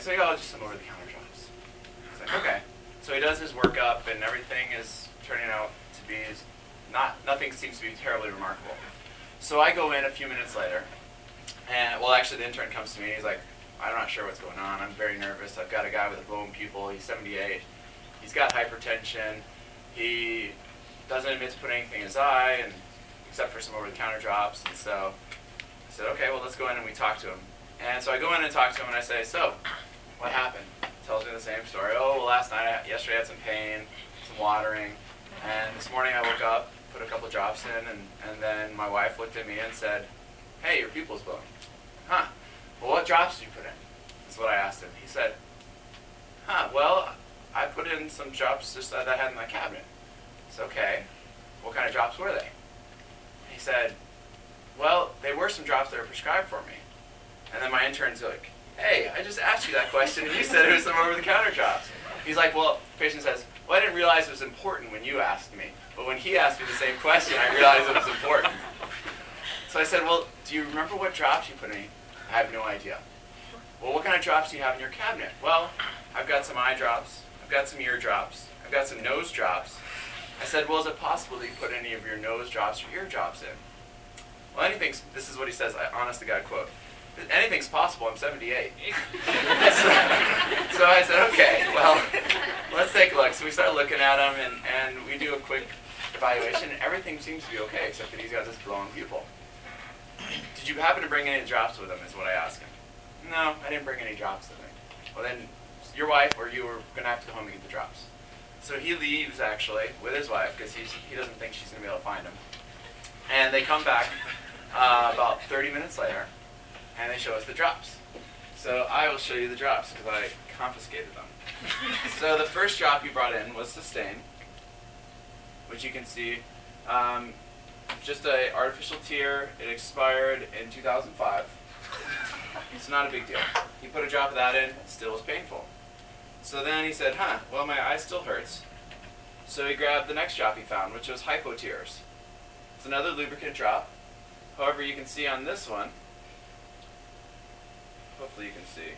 So he goes, oh, just some over-the-counter jobs. He's like, okay. So he does his workup, and everything is turning out to be not nothing seems to be terribly remarkable. So I go in a few minutes later, and well, actually, the intern comes to me. and He's like, I'm not sure what's going on. I'm very nervous. I've got a guy with a blown pupil. He's 78. He's got hypertension. He doesn't admit to putting anything in his eye, and except for some over-the-counter drops. And so I said, okay, well, let's go in and we talk to him. And so I go in and talk to him, and I say, so, what happened? Tells me the same story. Oh, well, last night, I, yesterday, I had some pain, some watering, and this morning I woke up, put a couple drops in, and, and then my wife looked at me and said, hey, your pupil's blown. Huh. Well, what drops did you put in? That's what I asked him. He said, huh, well, I put in some drops just that I had in my cabinet. It's okay. What kind of drops were they? He said, well, they were some drops that were prescribed for me. And then my intern's like, hey, I just asked you that question, and you said it was some over-the-counter drops. He's like, well, patient says, well, I didn't realize it was important when you asked me. But when he asked me the same question, I realized it was important. So I said, well, do you remember what drops you put in? I have no idea. Well, what kind of drops do you have in your cabinet? Well, I've got some eye drops. I've got some ear drops. I've got some nose drops. I said, well, is it possible that you put any of your nose drops or ear drops in? Well, anything's, this is what he says, I, honest to God quote, anything's possible, I'm 78. so, so I said, okay, well, let's take a look. So we start looking at him, and, and we do a quick evaluation, and everything seems to be okay, except that he's got this blown pupil. Did you happen to bring any drops with him, is what I asked him. No, I didn't bring any drops with me. Well, then your wife or you are going to have to go home and get the drops. So he leaves, actually, with his wife, because he doesn't think she's going to be able to find him. And they come back uh, about 30 minutes later, and they show us the drops. So I will show you the drops, because I confiscated them. so the first drop you brought in was Systane, which you can see. Um, just a artificial tear. It expired in 2005. It's not a big deal. He put a drop of that in, still was painful. So then he said, huh, well, my eye still hurts. So he grabbed the next drop he found, which was Hypotears. It's another lubricant drop. However, you can see on this one, hopefully you can see,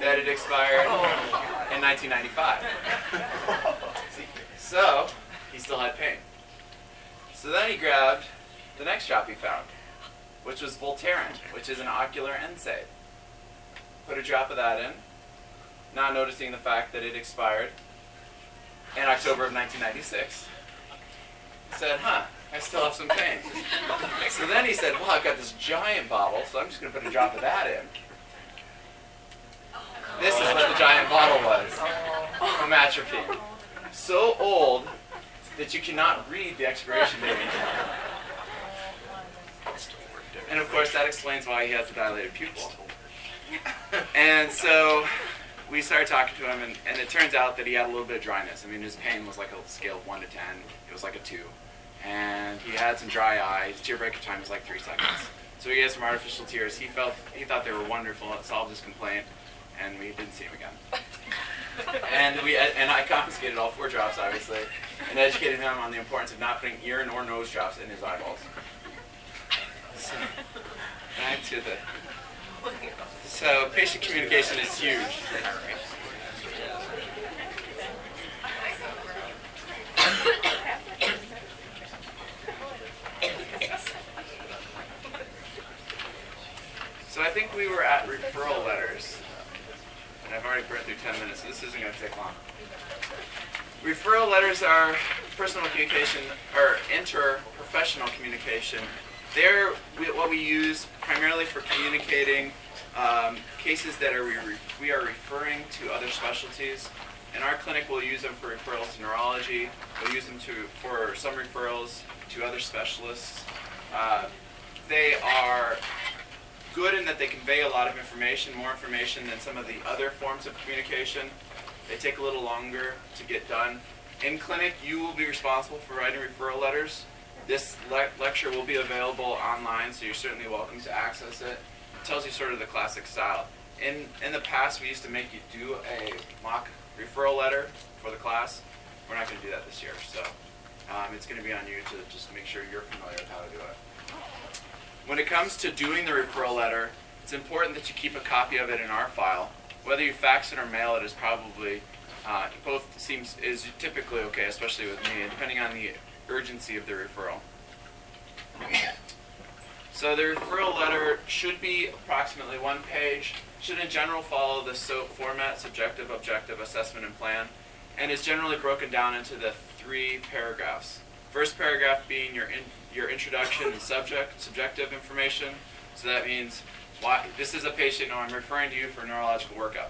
that it expired in 1995. So, he still had pain. So then he grabbed the next drop he found, which was Voltaren, which is an ocular NSAID. Put a drop of that in, not noticing the fact that it expired in October of 1996. Said, huh, I still have some pain. so then he said, well, I've got this giant bottle, so I'm just going to put a drop of that in. This is what the giant bottle was from. So old that you cannot read the expiration date. And of course, that explains why he has a dilated pupil. And so we started talking to him, and, and it turns out that he had a little bit of dryness. I mean, his pain was like a scale of 1 to 10. It was like a 2. And he had some dry eye. His tear breakup time was like 3 seconds. So he had some artificial tears. He felt he thought they were wonderful. It solved his complaint, and we didn't see him again. and we and I confiscated all four drops, obviously, and educated him on the importance of not putting ear nor nose drops in his eyeballs. So, back to the so patient communication is huge. So I think we were referral letters. And I've already burned through 10 minutes, so this isn't going to take long. Referral letters are personal communication, or interprofessional communication. They're what we use primarily for communicating um, cases that are we, we are referring to other specialties. In our clinic, we'll use them for referrals to neurology. We'll use them to for some referrals to other specialists. Uh, they are good in that they convey a lot of information, more information than some of the other forms of communication. They take a little longer to get done. In clinic, you will be responsible for writing referral letters. This le lecture will be available online, so you're certainly welcome to access it It tells you sort of the classic style. In, in the past, we used to make you do a mock referral letter for the class. We're not going to do that this year, so um, it's going to be on you to just make sure you're familiar with how to do it. When it comes to doing the referral letter, it's important that you keep a copy of it in our file. Whether you fax it or mail it is probably uh, both seems is typically okay, especially with me, depending on the urgency of the referral. So the referral letter should be approximately one page. Should in general follow the SOAP format, subjective, objective, assessment, and plan, and is generally broken down into the three paragraphs. First paragraph being your in, your introduction and subject subjective information. So that means why this is a patient. I'm referring to you for neurological workup.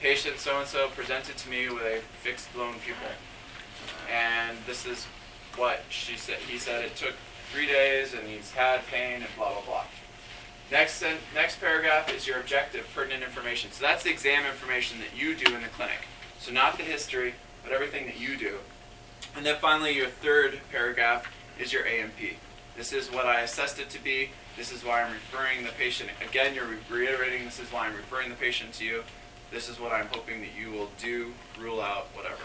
Patient so and so presented to me with a fixed blown pupil, and this is what she said. He said it took three days, and he's had pain, and blah blah blah. Next, next paragraph is your objective, pertinent information. So that's the exam information that you do in the clinic. So not the history, but everything that you do. And then finally, your third paragraph is your A&P. This is what I assessed it to be. This is why I'm referring the patient. Again, you're reiterating this is why I'm referring the patient to you. This is what I'm hoping that you will do, rule out, whatever.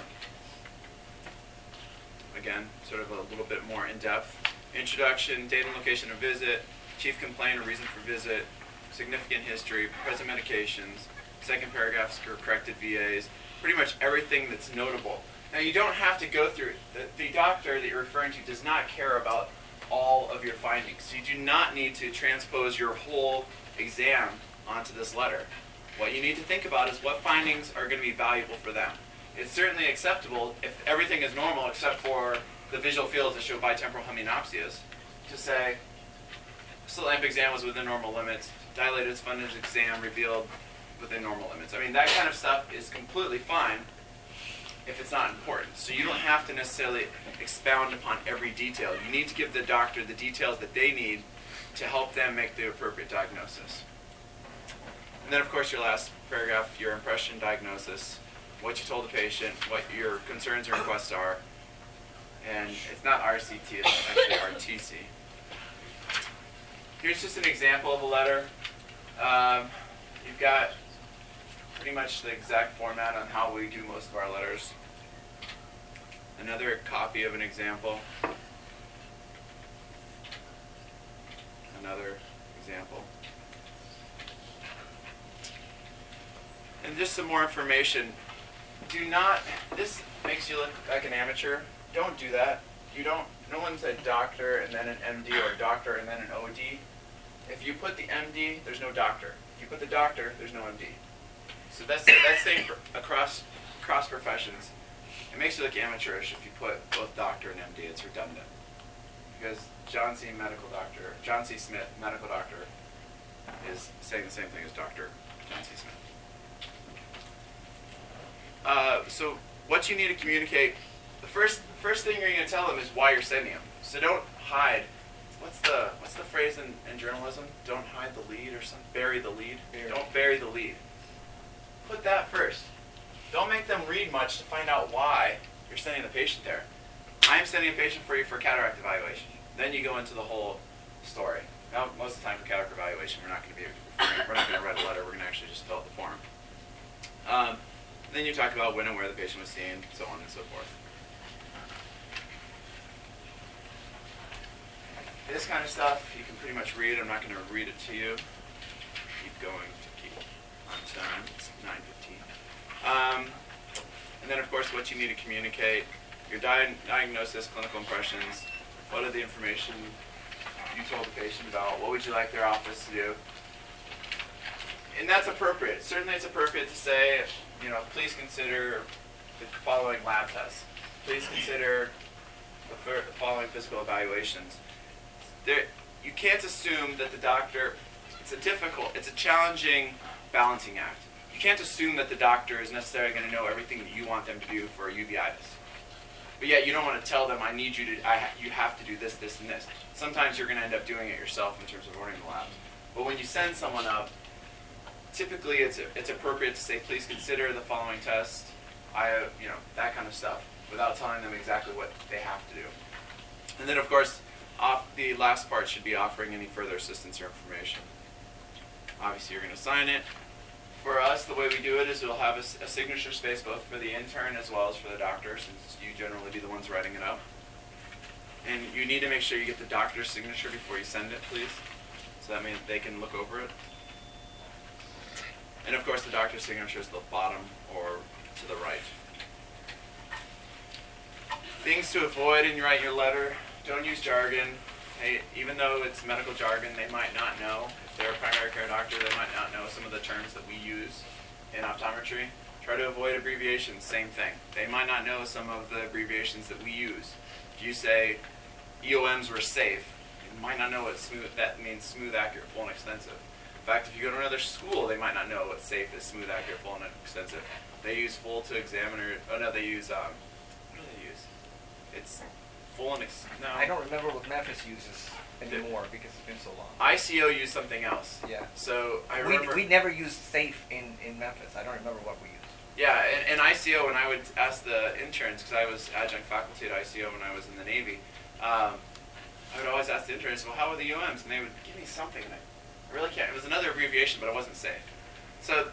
Again, sort of a little bit more in depth. Introduction, date and location of visit, chief complaint or reason for visit, significant history, present medications, second paragraph corrected VAs, pretty much everything that's notable. Now you don't have to go through. The, the doctor that you're referring to does not care about all of your findings. So you do not need to transpose your whole exam onto this letter. What you need to think about is what findings are going to be valuable for them. It's certainly acceptable if everything is normal except for the visual fields that show bitemporal hemianopsias to say slit lamp exam was within normal limits, dilated fundus exam revealed within normal limits. I mean, that kind of stuff is completely fine it's not important. So you don't have to necessarily expound upon every detail. You need to give the doctor the details that they need to help them make the appropriate diagnosis. And then, of course, your last paragraph, your impression diagnosis, what you told the patient, what your concerns and requests are. And it's not RCT, it's actually RTC. Here's just an example of a letter. Um, you've got pretty much the exact format on how we do most of our letters. Another copy of an example. Another example. And just some more information. Do not, this makes you look like an amateur. Don't do that. You don't, no one's a doctor and then an MD or a doctor and then an OD. If you put the MD, there's no doctor. If you put the doctor, there's no MD. So that's that's same across across professions. It makes you look amateurish if you put both doctor and MD. It's redundant because John C. Medical Doctor, John C. Smith, Medical Doctor, is saying the same thing as Doctor John C. Smith. Uh, so what you need to communicate, the first first thing you're going to tell them is why you're sending them. So don't hide. What's the what's the phrase in, in journalism? Don't hide the lead or something. Bury the lead. Bury. Don't bury the lead. Put that first. Don't make them read much to find out why you're sending the patient there. I am sending a patient for you for cataract evaluation. Then you go into the whole story. Now, most of the time for cataract evaluation, we're not going to be we're not going to write a letter. We're going to actually just fill out the form. Um, then you talk about when and where the patient was seen, so on and so forth. This kind of stuff you can pretty much read. I'm not going to read it to you. Keep going to keep on time. It's 915. Um, and then, of course, what you need to communicate, your di- diagnosis, clinical impressions, what are the information you told the patient about, what would you like their office to do. And that's appropriate. Certainly it's appropriate to say, you know, please consider the following lab tests. Please consider the following physical evaluations. There, you can't assume that the doctor, it's a difficult, it's a challenging balancing act you can't assume that the doctor is necessarily going to know everything that you want them to do for uveitis. But yet you don't want to tell them, I need you to, I you have to do this, this, and this. Sometimes you're going to end up doing it yourself in terms of ordering the labs. But when you send someone up, typically it's, it's appropriate to say, please consider the following test, I, you know, that kind of stuff, without telling them exactly what they have to do. And then, of course, off, the last part should be offering any further assistance or information. Obviously, you're going to sign it for us, the way we do it is we'll have a, a, signature space both for the intern as well as for the doctor, since you generally be the ones writing it up. And you need to make sure you get the doctor's signature before you send it, please. So that means they can look over it. And of course, the doctor's signature is the bottom or to the right. Things to avoid in write your letter. Don't use jargon. Hey, even though it's medical jargon, they might not know. If they're a primary care doctor, they might not know some of the terms that we use in optometry. Try to avoid abbreviations, same thing. They might not know some of the abbreviations that we use. If you say EOMs were safe, you might not know what smooth that means smooth, accurate, full, and extensive. In fact, if you go to another school, they might not know what safe is smooth, accurate, full, and extensive. They use full to examiner. Oh no, they use um, what do they use? It's full and ex- no. I don't remember what Memphis uses anymore because it's been so long. ICO used something else. Yeah. So I We, remember. we never used safe in, in Memphis. I don't remember what we used. Yeah, and, and ICO, when I would ask the interns, because I was adjunct faculty at ICO when I was in the Navy, um, I would always ask the interns, well, how are the EOMs? And they would give me something, and I I really can't. It was another abbreviation, but it wasn't safe. So,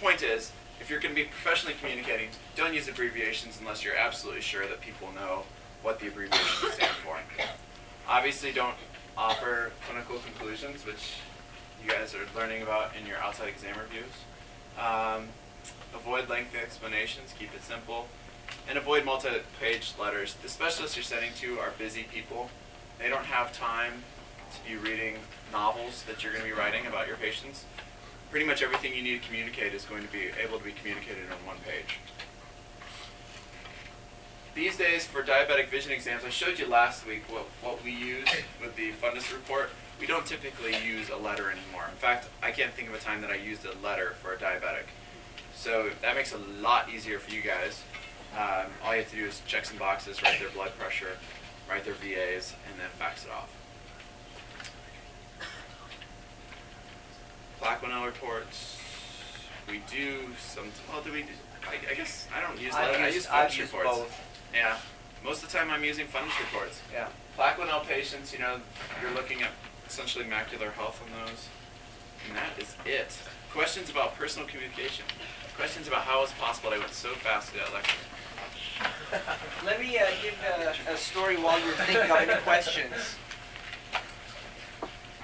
point is, if you're going to be professionally communicating, don't use abbreviations unless you're absolutely sure that people know what the abbreviations stand for. Obviously, don't offer clinical conclusions, which you guys are learning about in your outside exam reviews. Um, avoid lengthy explanations, keep it simple, and avoid multi-page letters. The specialists you're sending to are busy people. They don't have time to be reading novels that you're going to be writing about your patients. Pretty much everything you need to communicate is going to be able to be communicated on one page. These days, for diabetic vision exams, I showed you last week what, what we use with the fundus report. We don't typically use a letter anymore. In fact, I can't think of a time that I used a letter for a diabetic. So that makes it a lot easier for you guys. Um, all you have to do is check some boxes, write their blood pressure, write their VAs, and then fax it off. Plaquenil reports. We do some. Well, do we? Do, I, I guess I don't use letter. I use I've used reports. both. Yeah. Most of the time, I'm using fundus reports. Yeah. Plaquenil patients, you know, you're looking at essentially macular health on those. And that is it. Questions about personal communication. Questions about how it's possible I went so fast through that lecture. Let me uh, give a, a story while you're thinking of any questions.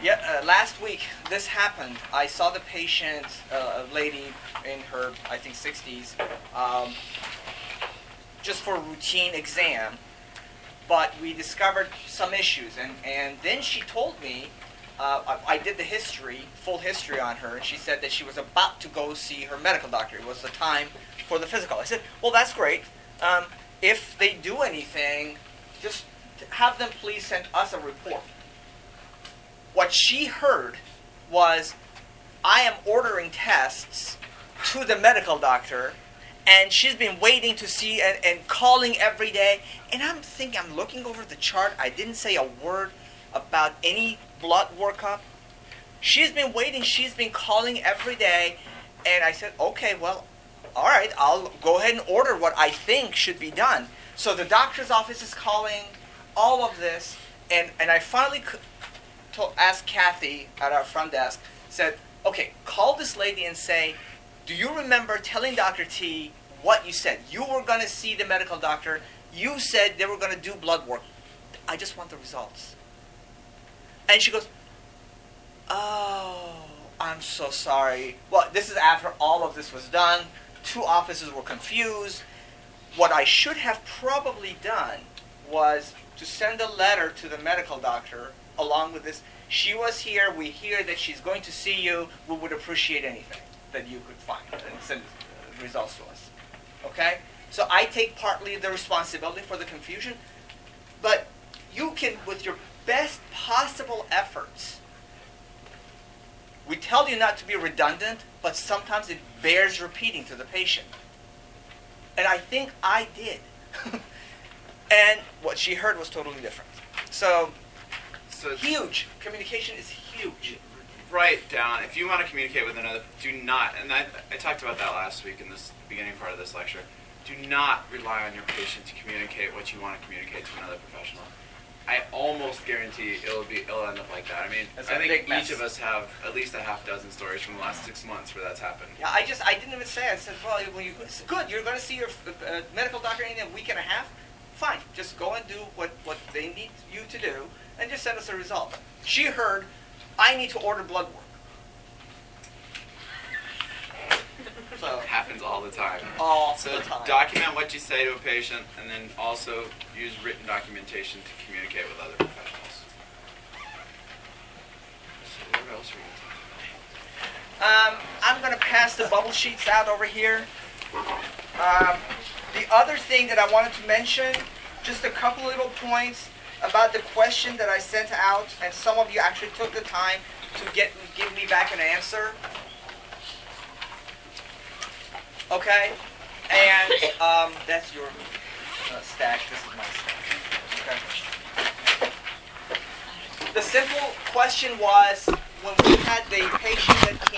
Yeah, uh, last week this happened. I saw the patient, uh, a lady in her, I think, 60s, um, just for a routine exam. But we discovered some issues, and, and then she told me, uh, I, I did the history, full history on her, and she said that she was about to go see her medical doctor. It was the time for the physical. I said, well, that's great. Um, if they do anything, just have them please send us a report. What she heard was, I am ordering tests to the medical doctor, and she's been waiting to see and, and calling every day. And I'm thinking, I'm looking over the chart. I didn't say a word about any blood workup. She's been waiting. She's been calling every day. And I said, okay, well, all right, I'll go ahead and order what I think should be done. So the doctor's office is calling, all of this, and, and I finally told, asked Kathy at our front desk, said, okay, call this lady and say, do you remember telling Dr. T what you said? You were going to see the medical doctor. You said they were going to do blood work. I just want the results. And she goes, oh, I'm so sorry. Well, this is after all of this was done. Two offices were confused. What I should have probably done was to send a letter to the medical doctor along with this. She was here. We hear that she's going to see you. We would appreciate anything that you could find and send results to us. Okay? So I take partly the responsibility for the confusion, but you can, with your best possible efforts, we tell you not to be redundant, but sometimes it bears repeating to the patient. And I think I did. and what she heard was totally different. So, So huge. Communication is huge. Write down if you want to communicate with another. Do not, and I, I talked about that last week in this beginning part of this lecture. Do not rely on your patient to communicate what you want to communicate to another professional. I almost guarantee it'll be it'll end up like that. I mean, It's I a think each mess. of us have at least a half dozen stories from the last six months where that's happened. Yeah, I just I didn't even say. I said, well, when you it's good, you're going to see your uh, medical doctor in a week and a half. Fine, just go and do what what they need you to do, and just send us a result. She heard, I need to order blood work. So Happens all the time. all So the time. document what you say to a patient, and then also use written documentation to communicate with other professionals. So what else are we Um, I'm going to pass the bubble sheets out over here. Um, the other thing that I wanted to mention, just a couple little points about the question that I sent out, and some of you actually took the time to get give me back an answer. Okay, and um, that's your uh, stack. This is my stack. Okay. The simple question was when we had the patient that came.